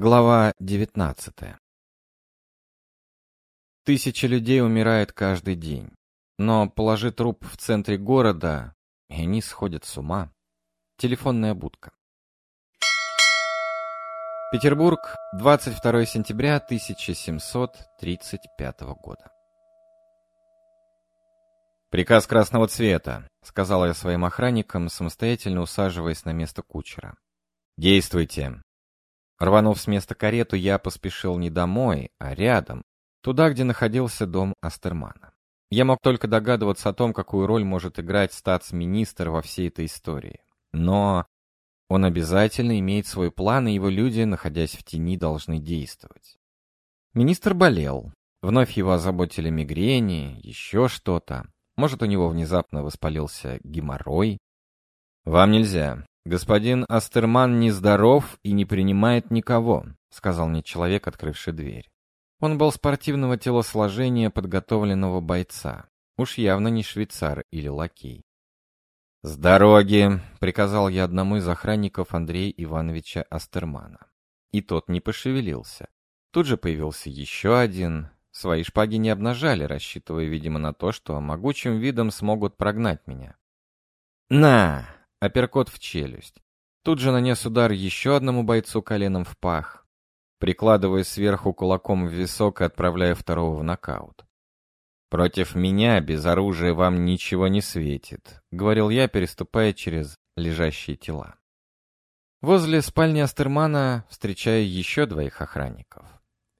Глава 19 Тысячи людей умирают каждый день. Но положи труп в центре города, и они сходят с ума. Телефонная будка. Петербург, 22 сентября 1735 года. «Приказ красного цвета», — сказал я своим охранникам, самостоятельно усаживаясь на место кучера. «Действуйте. Рванув с места карету, я поспешил не домой, а рядом, туда, где находился дом Астермана. Я мог только догадываться о том, какую роль может играть статс-министр во всей этой истории. Но он обязательно имеет свой план, и его люди, находясь в тени, должны действовать. Министр болел. Вновь его озаботили мигрени, еще что-то. Может, у него внезапно воспалился геморрой. «Вам нельзя. «Господин Астерман нездоров и не принимает никого», — сказал мне человек, открывший дверь. Он был спортивного телосложения подготовленного бойца. Уж явно не швейцар или лакей. «С дороги!» — приказал я одному из охранников Андрея Ивановича Астермана. И тот не пошевелился. Тут же появился еще один. Свои шпаги не обнажали, рассчитывая, видимо, на то, что могучим видом смогут прогнать меня. «На!» Апперкот в челюсть. Тут же нанес удар еще одному бойцу коленом в пах, прикладывая сверху кулаком в висок и отправляя второго в нокаут. «Против меня без оружия вам ничего не светит», — говорил я, переступая через лежащие тела. Возле спальни Астермана встречаю еще двоих охранников.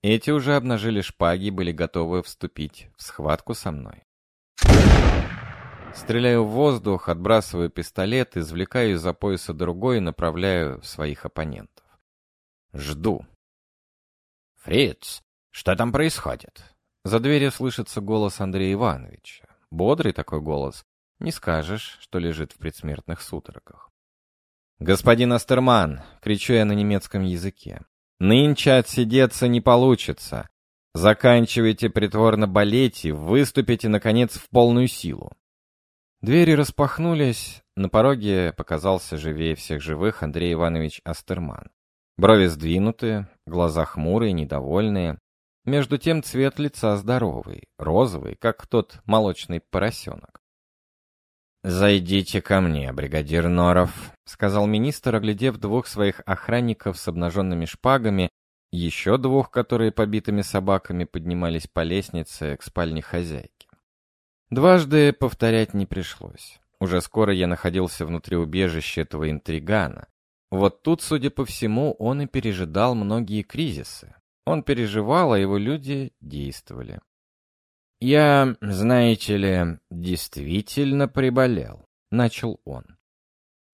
Эти уже обнажили шпаги и были готовы вступить в схватку со мной. Стреляю в воздух, отбрасываю пистолет, извлекаю из-за пояса другой и направляю своих оппонентов. Жду. «Фриц, что там происходит?» За дверью слышится голос Андрея Ивановича. Бодрый такой голос. Не скажешь, что лежит в предсмертных судорогах. «Господин Астерман!» — кричу я на немецком языке. «Нынче отсидеться не получится. Заканчивайте притворно болеть и выступите, наконец, в полную силу. Двери распахнулись, на пороге показался живее всех живых Андрей Иванович Астерман. Брови сдвинуты, глаза хмурые, недовольные. Между тем цвет лица здоровый, розовый, как тот молочный поросенок. «Зайдите ко мне, бригадир Норов», — сказал министр, оглядев двух своих охранников с обнаженными шпагами, еще двух, которые побитыми собаками поднимались по лестнице к спальне хозяйки. Дважды повторять не пришлось. Уже скоро я находился внутри убежища этого интригана. Вот тут, судя по всему, он и пережидал многие кризисы. Он переживал, а его люди действовали. «Я, знаете ли, действительно приболел», — начал он.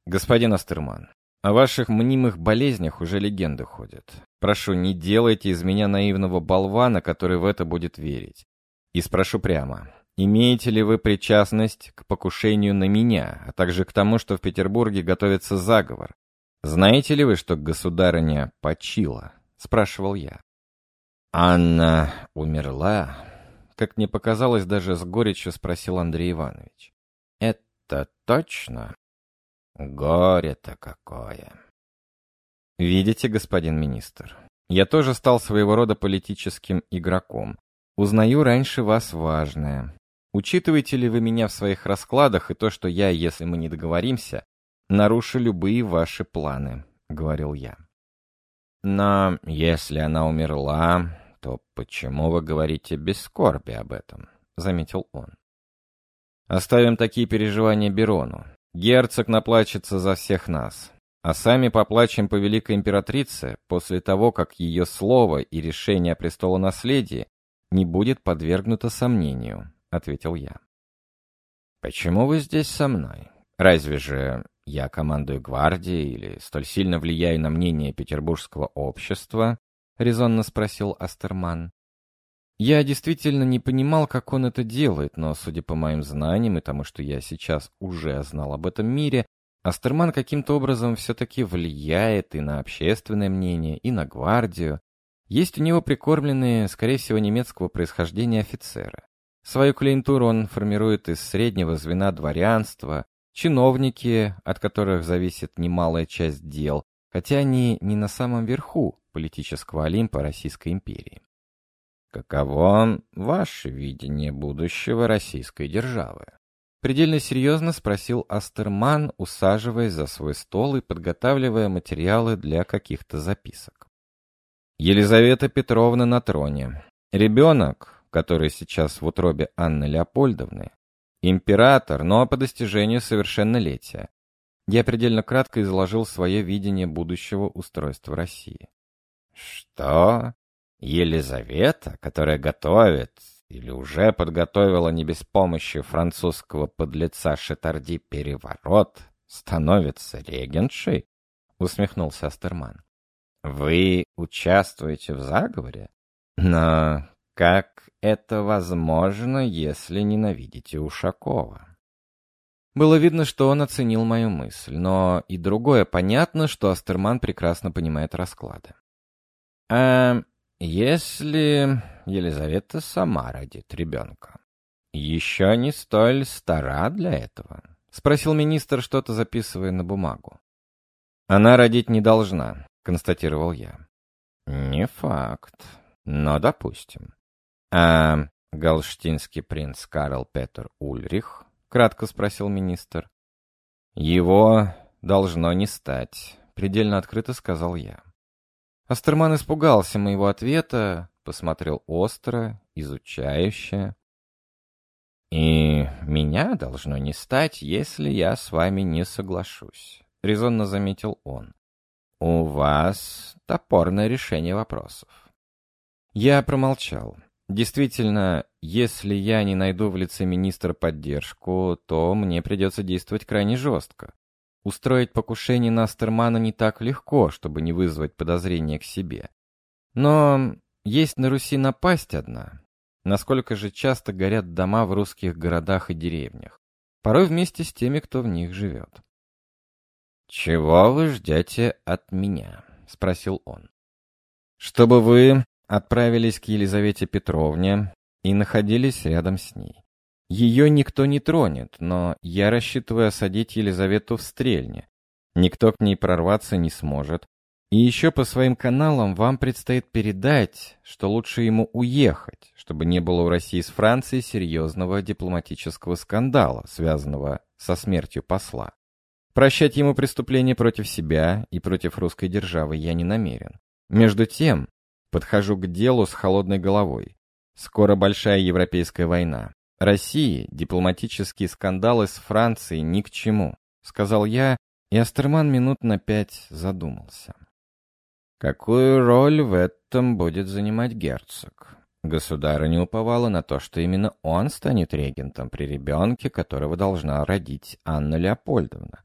«Господин Астерман, о ваших мнимых болезнях уже легенды ходят. Прошу, не делайте из меня наивного болвана, который в это будет верить. И спрошу прямо, Имеете ли вы причастность к покушению на меня, а также к тому, что в Петербурге готовится заговор? Знаете ли вы, что государыня почила? Спрашивал я. Анна умерла? Как мне показалось, даже с горечью спросил Андрей Иванович. Это точно? Горе-то какое! Видите, господин министр, я тоже стал своего рода политическим игроком. Узнаю раньше вас важное. Учитываете ли вы меня в своих раскладах и то, что я, если мы не договоримся, нарушу любые ваши планы?» — говорил я. «Но если она умерла, то почему вы говорите без скорби об этом?» — заметил он. «Оставим такие переживания Берону. Герцог наплачется за всех нас. А сами поплачем по великой императрице после того, как ее слово и решение о престолонаследии не будет подвергнуто сомнению ответил я. «Почему вы здесь со мной? Разве же я командую гвардией или столь сильно влияю на мнение петербургского общества?» — резонно спросил Астерман. Я действительно не понимал, как он это делает, но, судя по моим знаниям и тому, что я сейчас уже знал об этом мире, Астерман каким-то образом все-таки влияет и на общественное мнение, и на гвардию. Есть у него прикормленные, скорее всего, немецкого происхождения офицеры. Свою клиентуру он формирует из среднего звена дворянства, чиновники, от которых зависит немалая часть дел, хотя они не на самом верху политического Олимпа Российской империи. Каково ваше видение будущего российской державы? Предельно серьезно спросил Астерман, усаживаясь за свой стол и подготавливая материалы для каких-то записок. Елизавета Петровна на троне. Ребенок, который сейчас в утробе Анны Леопольдовны, император, но по достижению совершеннолетия. Я предельно кратко изложил свое видение будущего устройства России. Что? Елизавета, которая готовит или уже подготовила не без помощи французского подлеца Шетарди переворот, становится регеншей? Усмехнулся Астерман. Вы участвуете в заговоре? Но как это возможно, если ненавидите Ушакова? Было видно, что он оценил мою мысль, но и другое понятно, что Астерман прекрасно понимает расклады. А если Елизавета сама родит ребенка, еще не столь стара для этого? Спросил министр, что-то записывая на бумагу. Она родить не должна, констатировал я. Не факт, но допустим. А галштинский принц Карл Петр Ульрих? Кратко спросил министр. Его должно не стать, предельно открыто сказал я. Астерман испугался моего ответа, посмотрел остро, изучающе. «И меня должно не стать, если я с вами не соглашусь», — резонно заметил он. «У вас топорное решение вопросов». Я промолчал. Действительно, если я не найду в лице министра поддержку, то мне придется действовать крайне жестко. Устроить покушение на Астермана не так легко, чтобы не вызвать подозрения к себе. Но есть на Руси напасть одна. Насколько же часто горят дома в русских городах и деревнях. Порой вместе с теми, кто в них живет. «Чего вы ждете от меня?» — спросил он. «Чтобы вы отправились к Елизавете Петровне и находились рядом с ней. Ее никто не тронет, но я рассчитываю осадить Елизавету в Стрельне. Никто к ней прорваться не сможет. И еще по своим каналам вам предстоит передать, что лучше ему уехать, чтобы не было у России с Францией серьезного дипломатического скандала, связанного со смертью посла. Прощать ему преступления против себя и против русской державы я не намерен. Между тем, подхожу к делу с холодной головой. Скоро большая европейская война. России дипломатические скандалы с Францией ни к чему, сказал я, и Астерман минут на пять задумался. Какую роль в этом будет занимать герцог? Государыня уповала на то, что именно он станет регентом при ребенке, которого должна родить Анна Леопольдовна.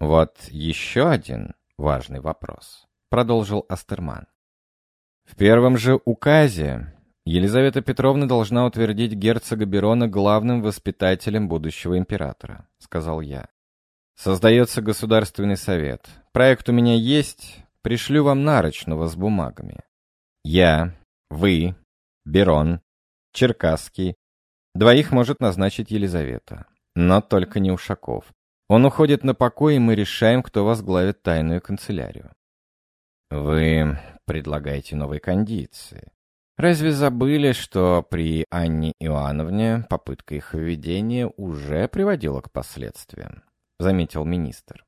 Вот еще один важный вопрос, продолжил Астерман. В первом же указе Елизавета Петровна должна утвердить герцога Берона главным воспитателем будущего императора, сказал я. Создается Государственный совет. Проект у меня есть, пришлю вам нарочного с бумагами. Я, вы, Берон, Черкасский. Двоих может назначить Елизавета, но только не Ушаков. Он уходит на покой, и мы решаем, кто возглавит тайную канцелярию. Вы предлагаете новые кондиции. Разве забыли, что при Анне Иоанновне попытка их введения уже приводила к последствиям? Заметил министр.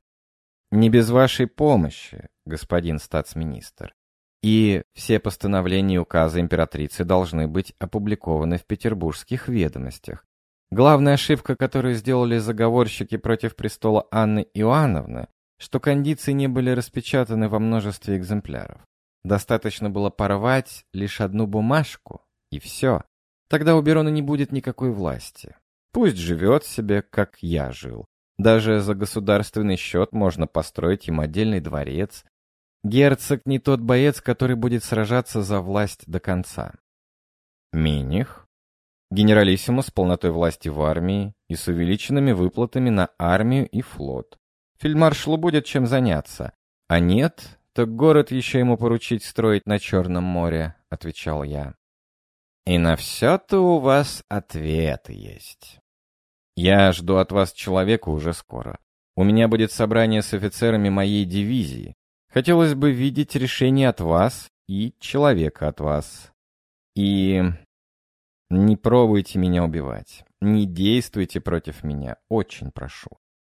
Не без вашей помощи, господин статсминистр. И все постановления и указы императрицы должны быть опубликованы в петербургских ведомостях. Главная ошибка, которую сделали заговорщики против престола Анны Иоанновны, что кондиции не были распечатаны во множестве экземпляров. Достаточно было порвать лишь одну бумажку, и все. Тогда у Берона не будет никакой власти. Пусть живет себе, как я жил. Даже за государственный счет можно построить им отдельный дворец. Герцог не тот боец, который будет сражаться за власть до конца. Миних? Генералиссимус с полнотой власти в армии и с увеличенными выплатами на армию и флот. Фельдмаршалу будет чем заняться. А нет, «Так город еще ему поручить строить на Черном море», — отвечал я. «И на все-то у вас ответ есть». «Я жду от вас человека уже скоро. У меня будет собрание с офицерами моей дивизии. Хотелось бы видеть решение от вас и человека от вас. И не пробуйте меня убивать. Не действуйте против меня, очень прошу.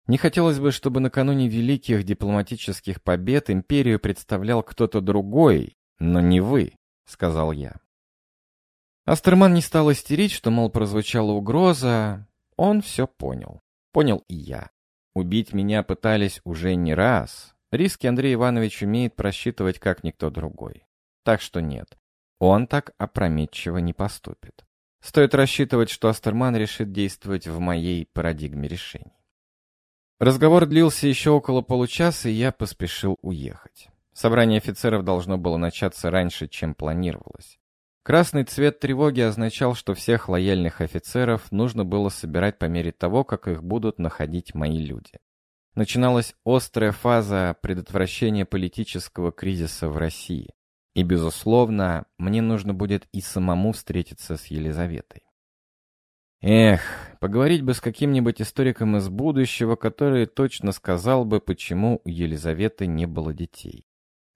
Не хотелось бы, чтобы накануне великих дипломатических побед империю представлял кто-то другой, но не вы, сказал я. Астерман не стал истерить, что, мол, прозвучала угроза. Он все понял. Понял и я. Убить меня пытались уже не раз. Риски Андрей Иванович умеет просчитывать, как никто другой. Так что нет, он так опрометчиво не поступит. Стоит рассчитывать, что Астерман решит действовать в моей парадигме решений. Разговор длился еще около получаса, и я поспешил уехать. Собрание офицеров должно было начаться раньше, чем планировалось. Красный цвет тревоги означал, что всех лояльных офицеров нужно было собирать по мере того, как их будут находить мои люди. Начиналась острая фаза предотвращения политического кризиса в России. И, безусловно, мне нужно будет и самому встретиться с Елизаветой. Эх, поговорить бы с каким-нибудь историком из будущего, который точно сказал бы, почему у Елизаветы не было детей.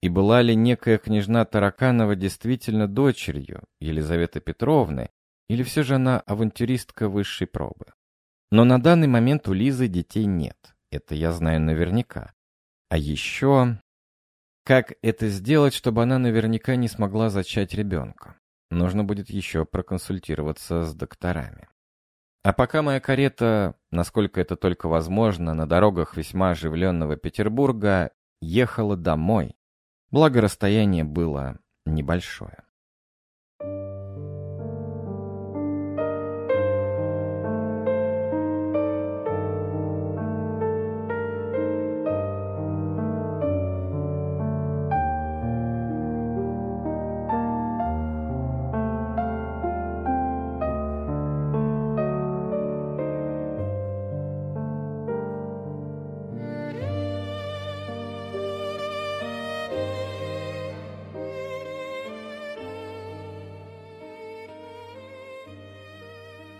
И была ли некая княжна Тараканова действительно дочерью Елизаветы Петровны, или все же она авантюристка высшей пробы? Но на данный момент у Лизы детей нет, это я знаю наверняка. А еще как это сделать, чтобы она наверняка не смогла зачать ребенка? Нужно будет еще проконсультироваться с докторами. А пока моя карета, насколько это только возможно, на дорогах весьма оживленного Петербурга, ехала домой, благо расстояние было небольшое.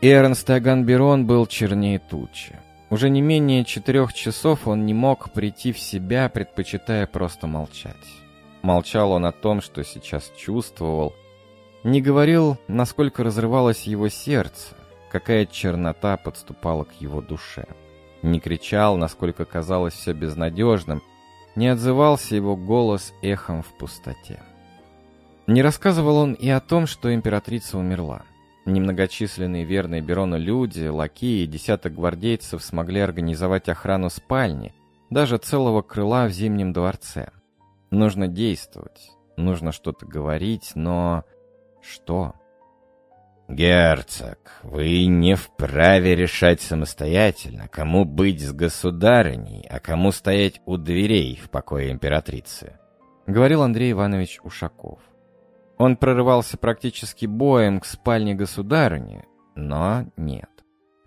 Эрнст Аганберон был чернее тучи. Уже не менее четырех часов он не мог прийти в себя, предпочитая просто молчать. Молчал он о том, что сейчас чувствовал, не говорил, насколько разрывалось его сердце, какая чернота подступала к его душе. Не кричал, насколько казалось все безнадежным, не отзывался его голос эхом в пустоте. Не рассказывал он и о том, что императрица умерла. Немногочисленные верные Берону люди, лакеи и десяток гвардейцев смогли организовать охрану спальни, даже целого крыла в Зимнем дворце. Нужно действовать, нужно что-то говорить, но... что? «Герцог, вы не вправе решать самостоятельно, кому быть с государыней, а кому стоять у дверей в покое императрицы», — говорил Андрей Иванович Ушаков. Он прорывался практически боем к спальне государыни, но нет.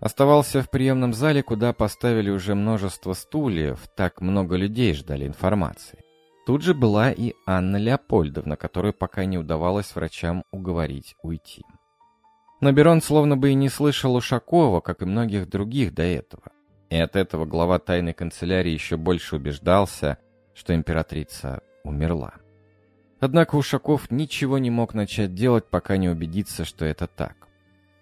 Оставался в приемном зале, куда поставили уже множество стульев, так много людей ждали информации. Тут же была и Анна Леопольдовна, которую пока не удавалось врачам уговорить уйти. Но Берон словно бы и не слышал Ушакова, как и многих других до этого. И от этого глава тайной канцелярии еще больше убеждался, что императрица умерла. Однако Ушаков ничего не мог начать делать, пока не убедится, что это так.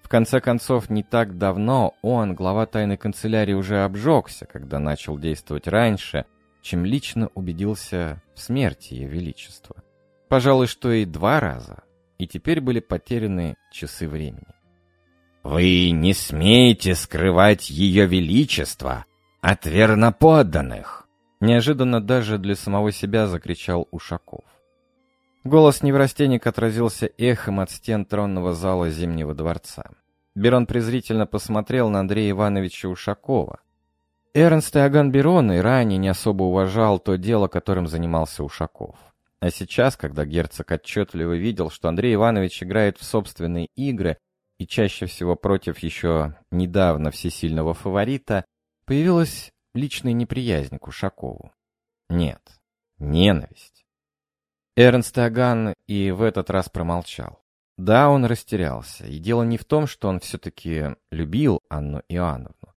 В конце концов, не так давно он, глава тайной канцелярии, уже обжегся, когда начал действовать раньше, чем лично убедился в смерти Ее Величества. Пожалуй, что и два раза, и теперь были потеряны часы времени. «Вы не смеете скрывать Ее Величество от верноподданных!» Неожиданно даже для самого себя закричал Ушаков. Голос неврастенник отразился эхом от стен тронного зала Зимнего дворца. Берон презрительно посмотрел на Андрея Ивановича Ушакова. Эрнст Иоганн Берон и ранее не особо уважал то дело, которым занимался Ушаков. А сейчас, когда герцог отчетливо видел, что Андрей Иванович играет в собственные игры и чаще всего против еще недавно всесильного фаворита, появилась личная неприязнь к Ушакову. Нет, ненависть. Эрнст Аган и в этот раз промолчал. Да, он растерялся, и дело не в том, что он все-таки любил Анну Иоанновну.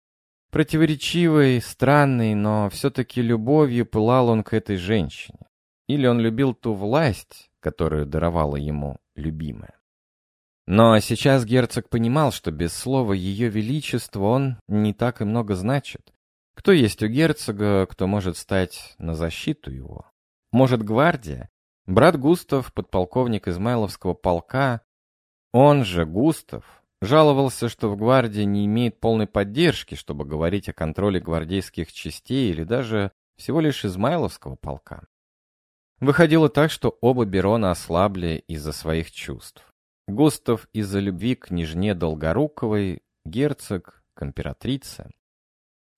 Противоречивый, странный, но все-таки любовью пылал он к этой женщине. или он любил ту власть, которую даровала ему любимая. Но сейчас герцог понимал, что без слова «Ее Величество» он не так и много значит. Кто есть у герцога, кто может стать на защиту его? Может, гвардия? Брат Густав, подполковник Измайловского полка, он же, Густав, жаловался, что в гвардии не имеет полной поддержки, чтобы говорить о контроле гвардейских частей или даже всего лишь Измайловского полка. Выходило так, что оба Берона ослабли из-за своих чувств. Густав из-за любви к княжне Долгоруковой, герцог к императрице.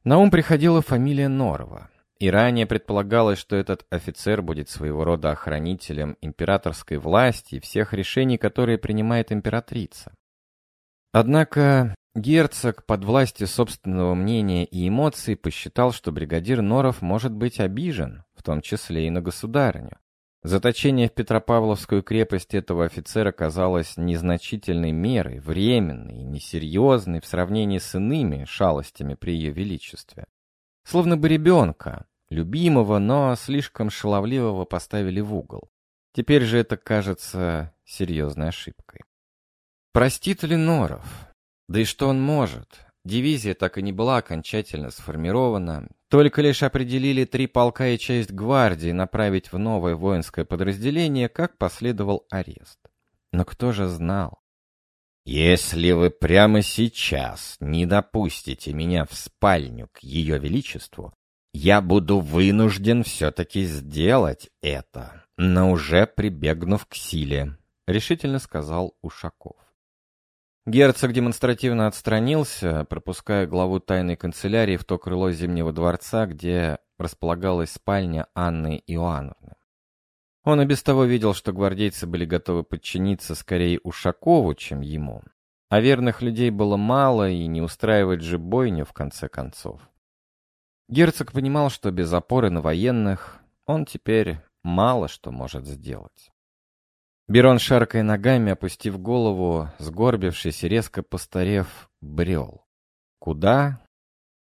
На ум приходила фамилия Норова, и ранее предполагалось, что этот офицер будет своего рода охранителем императорской власти и всех решений, которые принимает императрица. Однако герцог под властью собственного мнения и эмоций посчитал, что бригадир Норов может быть обижен, в том числе и на государыню. Заточение в Петропавловскую крепость этого офицера казалось незначительной мерой, временной и несерьезной в сравнении с иными шалостями при ее величестве. Словно бы ребенка, любимого, но слишком шаловливого поставили в угол. Теперь же это кажется серьезной ошибкой. Простит ли Норов? Да и что он может? Дивизия так и не была окончательно сформирована. Только лишь определили три полка и часть гвардии направить в новое воинское подразделение, как последовал арест. Но кто же знал? «Если вы прямо сейчас не допустите меня в спальню к Ее Величеству, я буду вынужден все-таки сделать это, но уже прибегнув к силе», — решительно сказал Ушаков. Герцог демонстративно отстранился, пропуская главу тайной канцелярии в то крыло Зимнего дворца, где располагалась спальня Анны Иоанновны. Он и без того видел, что гвардейцы были готовы подчиниться скорее Ушакову, чем ему. А верных людей было мало, и не устраивать же бойню в конце концов. Герцог понимал, что без опоры на военных он теперь мало что может сделать. Берон, шаркая ногами, опустив голову, сгорбившись и резко постарев, брел. Куда?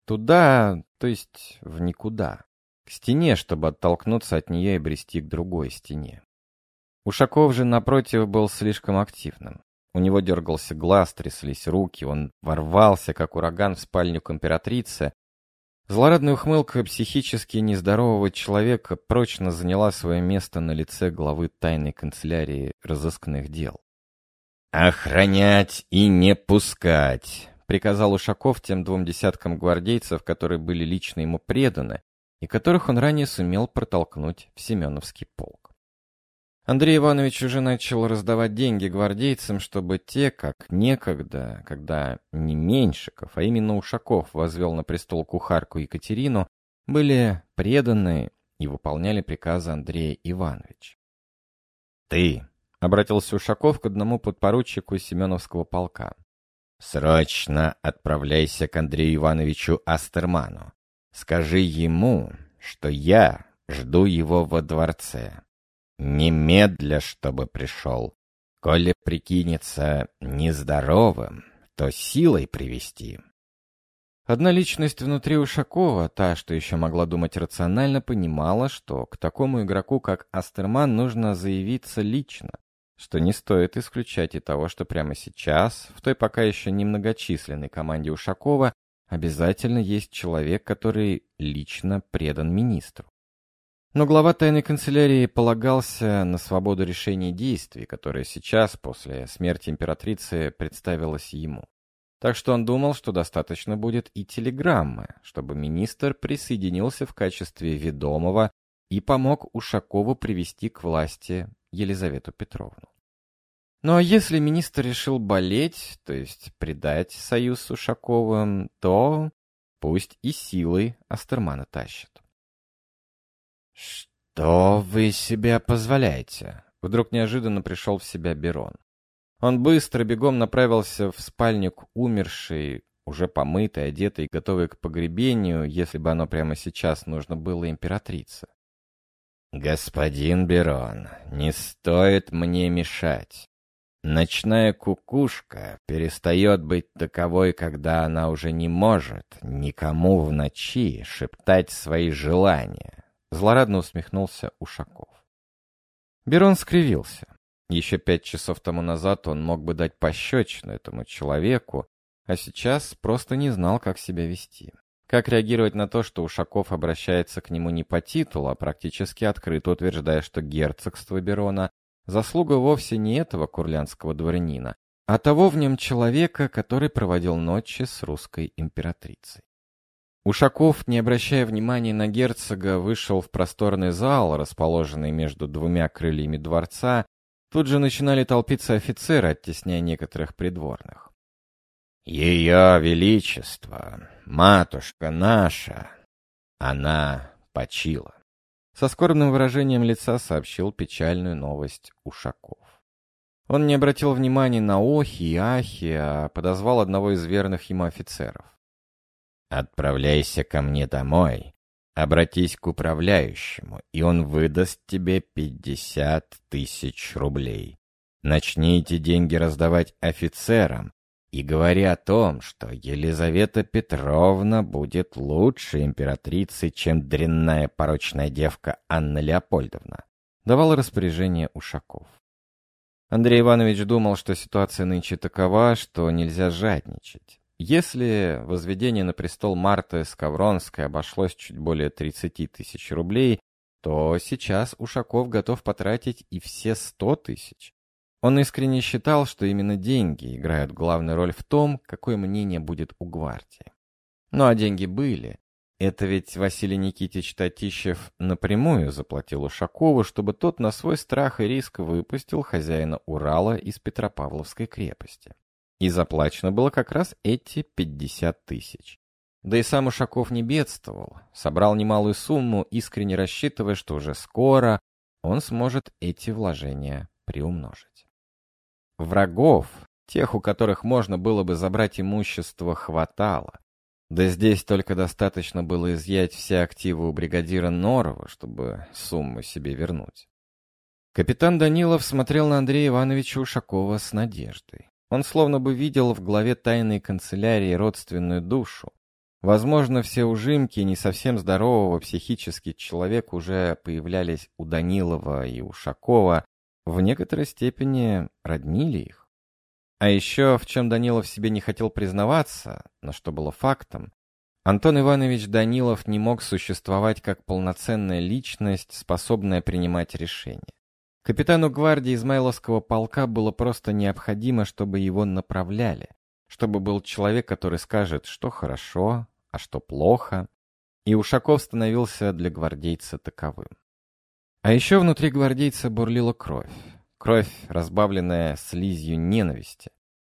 Туда, то есть в никуда. К стене, чтобы оттолкнуться от нее и брести к другой стене. Ушаков же, напротив, был слишком активным. У него дергался глаз, тряслись руки, он ворвался, как ураган, в спальню к императрице, Злорадная ухмылка психически нездорового человека прочно заняла свое место на лице главы тайной канцелярии разыскных дел. «Охранять и не пускать!» — приказал Ушаков тем двум десяткам гвардейцев, которые были лично ему преданы, и которых он ранее сумел протолкнуть в Семеновский полк. Андрей Иванович уже начал раздавать деньги гвардейцам, чтобы те, как некогда, когда не Меньшиков, а именно Ушаков возвел на престол кухарку Екатерину, были преданы и выполняли приказы Андрея Ивановича. «Ты!» — обратился Ушаков к одному подпоручику Семеновского полка. «Срочно отправляйся к Андрею Ивановичу Астерману. Скажи ему, что я жду его во дворце. Немедля, чтобы пришел. Коли прикинется нездоровым, то силой привести. Одна личность внутри Ушакова, та, что еще могла думать рационально, понимала, что к такому игроку, как Астерман, нужно заявиться лично, что не стоит исключать и того, что прямо сейчас, в той пока еще немногочисленной команде Ушакова, обязательно есть человек, который лично предан министру. Но глава тайной канцелярии полагался на свободу решения действий, которая сейчас, после смерти императрицы, представилась ему. Так что он думал, что достаточно будет и телеграммы, чтобы министр присоединился в качестве ведомого и помог Ушакову привести к власти Елизавету Петровну. Ну а если министр решил болеть, то есть предать союз с Ушаковым, то пусть и силой Астермана тащит. «Что вы себе позволяете?» Вдруг неожиданно пришел в себя Берон. Он быстро бегом направился в спальню к умершей, уже помытой, одетой, готовой к погребению, если бы оно прямо сейчас нужно было императрице. «Господин Берон, не стоит мне мешать. Ночная кукушка перестает быть таковой, когда она уже не может никому в ночи шептать свои желания. Злорадно усмехнулся Ушаков. Берон скривился. Еще пять часов тому назад он мог бы дать пощечину этому человеку, а сейчас просто не знал, как себя вести. Как реагировать на то, что Ушаков обращается к нему не по титулу, а практически открыто утверждая, что герцогство Берона – заслуга вовсе не этого курлянского дворянина, а того в нем человека, который проводил ночи с русской императрицей. Ушаков, не обращая внимания на герцога, вышел в просторный зал, расположенный между двумя крыльями дворца. Тут же начинали толпиться офицеры, оттесняя некоторых придворных. «Ее Величество, матушка наша, она почила», — со скорбным выражением лица сообщил печальную новость Ушаков. Он не обратил внимания на охи и ахи, а подозвал одного из верных ему офицеров. «Отправляйся ко мне домой, обратись к управляющему, и он выдаст тебе пятьдесят тысяч рублей. Начни эти деньги раздавать офицерам, и говори о том, что Елизавета Петровна будет лучше императрицы, чем дрянная порочная девка Анна Леопольдовна», давал распоряжение Ушаков. Андрей Иванович думал, что ситуация нынче такова, что нельзя жадничать. Если возведение на престол Марты Скавронской обошлось чуть более 30 тысяч рублей, то сейчас Ушаков готов потратить и все 100 тысяч. Он искренне считал, что именно деньги играют главную роль в том, какое мнение будет у гвардии. Ну а деньги были. Это ведь Василий Никитич Татищев напрямую заплатил Ушакову, чтобы тот на свой страх и риск выпустил хозяина Урала из Петропавловской крепости. И заплачено было как раз эти 50 тысяч. Да и сам Ушаков не бедствовал, собрал немалую сумму, искренне рассчитывая, что уже скоро он сможет эти вложения приумножить. Врагов, тех, у которых можно было бы забрать имущество, хватало. Да здесь только достаточно было изъять все активы у бригадира Норова, чтобы сумму себе вернуть. Капитан Данилов смотрел на Андрея Ивановича Ушакова с надеждой. Он словно бы видел в главе тайной канцелярии родственную душу. Возможно, все ужимки не совсем здорового психически человека уже появлялись у Данилова и Ушакова, в некоторой степени роднили их. А еще, в чем Данилов себе не хотел признаваться, но что было фактом, Антон Иванович Данилов не мог существовать как полноценная личность, способная принимать решения. Капитану гвардии Измайловского полка было просто необходимо, чтобы его направляли, чтобы был человек, который скажет, что хорошо, а что плохо, и Ушаков становился для гвардейца таковым. А еще внутри гвардейца бурлила кровь. Кровь, разбавленная слизью ненависти.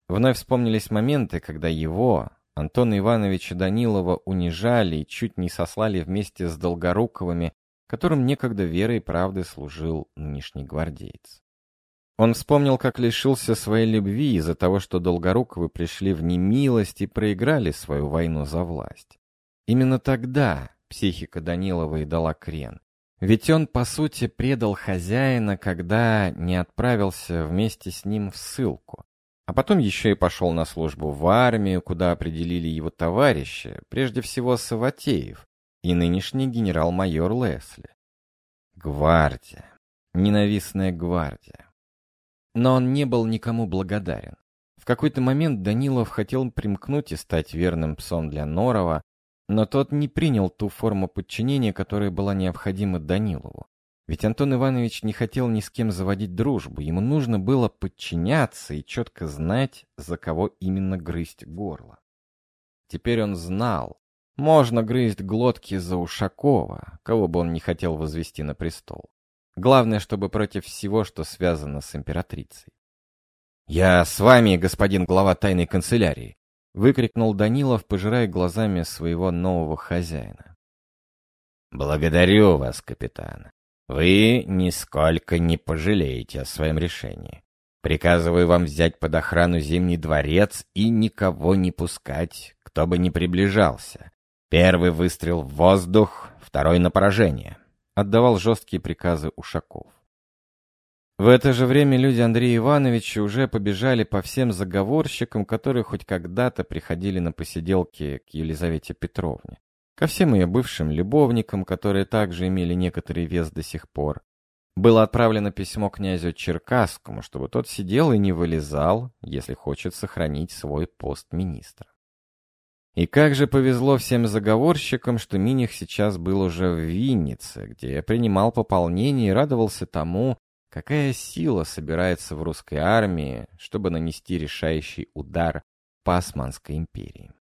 Вновь вспомнились моменты, когда его, Антона Ивановича Данилова, унижали и чуть не сослали вместе с Долгоруковыми, которым некогда верой и правдой служил нынешний гвардеец. Он вспомнил, как лишился своей любви из-за того, что Долгоруковы пришли в немилость и проиграли свою войну за власть. Именно тогда психика Данилова и дала крен. Ведь он, по сути, предал хозяина, когда не отправился вместе с ним в ссылку. А потом еще и пошел на службу в армию, куда определили его товарищи, прежде всего Саватеев и нынешний генерал-майор Лесли. Гвардия. Ненавистная гвардия. Но он не был никому благодарен. В какой-то момент Данилов хотел примкнуть и стать верным псом для Норова, но тот не принял ту форму подчинения, которая была необходима Данилову. Ведь Антон Иванович не хотел ни с кем заводить дружбу, ему нужно было подчиняться и четко знать, за кого именно грызть горло. Теперь он знал, можно грызть глотки за Ушакова, кого бы он не хотел возвести на престол. Главное, чтобы против всего, что связано с императрицей. «Я с вами, господин глава тайной канцелярии», выкрикнул Данилов, пожирая глазами своего нового хозяина. «Благодарю вас, капитан. Вы нисколько не пожалеете о своем решении. Приказываю вам взять под охрану Зимний дворец и никого не пускать, кто бы ни приближался. Первый выстрел в воздух, второй на поражение», — отдавал жесткие приказы Ушаков. В это же время люди Андрея Ивановича уже побежали по всем заговорщикам, которые хоть когда-то приходили на посиделки к Елизавете Петровне. Ко всем ее бывшим любовникам, которые также имели некоторый вес до сих пор. было отправлено письмо князю Черкасскому, чтобы тот сидел и не вылезал, если хочет сохранить свой пост министра. И как же повезло всем заговорщикам, что Миних сейчас был уже в Виннице, где принимал пополнение и радовался тому, какая сила собирается в русской армии, чтобы нанести решающий удар по Османской империи.